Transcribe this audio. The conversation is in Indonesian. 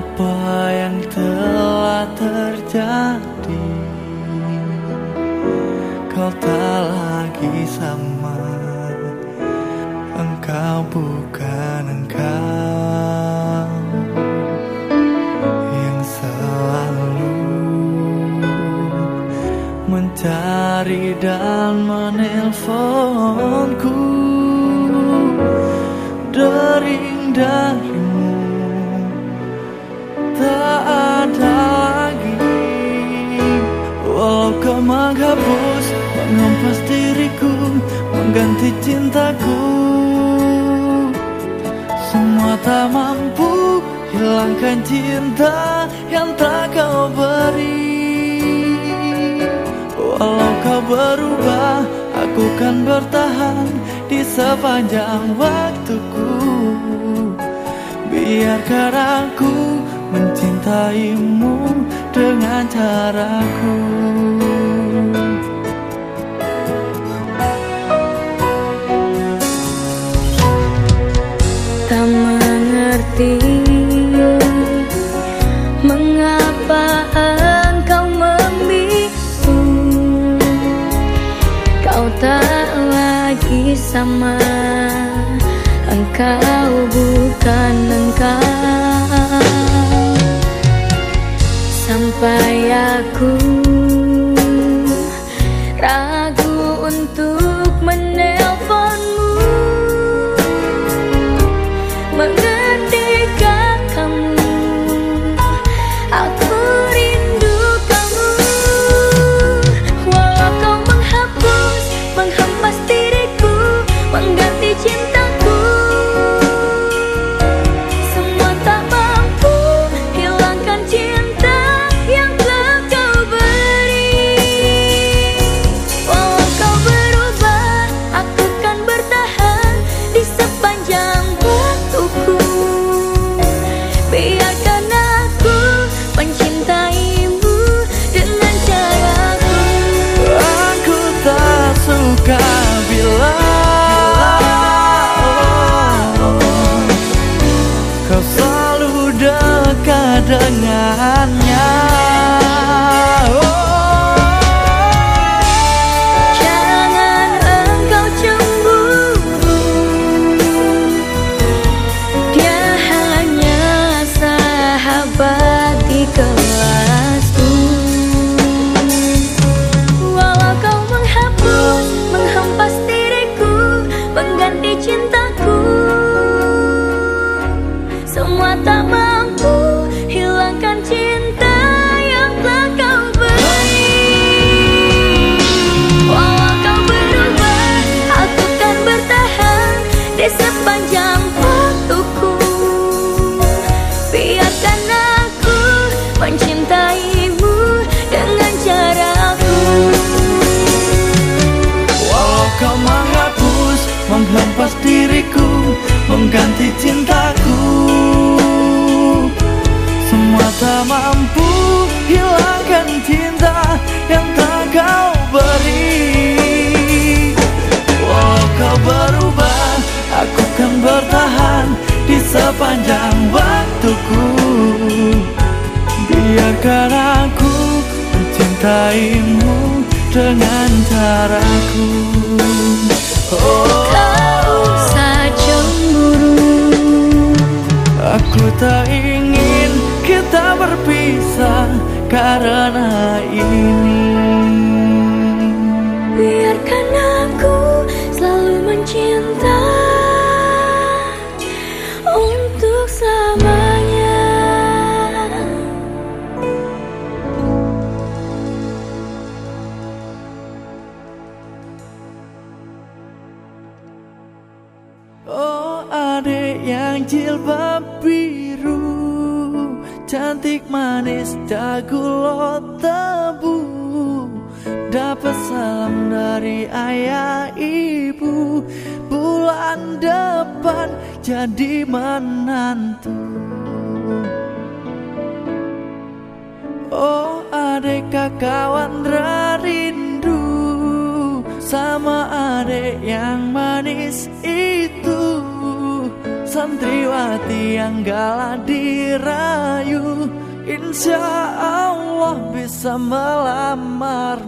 apa yang telah terjadi. Kau tak lagi sama, engkau bukan engkau yang selalu mencari dan menelponku dering darimu menghapus menghempas diriku mengganti cintaku. Semua tak mampu hilangkan cinta yang tak kau beri. Walau kau berubah, aku kan bertahan di sepanjang waktuku. Biarkan aku mencintaimu dengan caraku mengerti Mengapa engkau membisu Kau tak lagi sama. Engkau bukan engkau. Sampai aku ragu untuk menelponmu na menghempas diriku Mengganti cintaku. Semua tak mampu hilangkan cinta yang tak kau beri. Walau kau berubah, aku kan bertahan di sepanjang waktuku. Biarkan aku mencintaimu dengan caraku. Oh, aku tak ingin kita berpisah karena ini Biarkan aku selalu mencinta untuk selamanya. Oh adik yang jilbab Cantik manis dagu lo tebu Dapat salam dari ayah ibu. Bulan depan jadi menantu. Oh adek kawan rindu Sama adek yang manis itu. Santriwati yang galak dirayu Insya Allah bisa melamar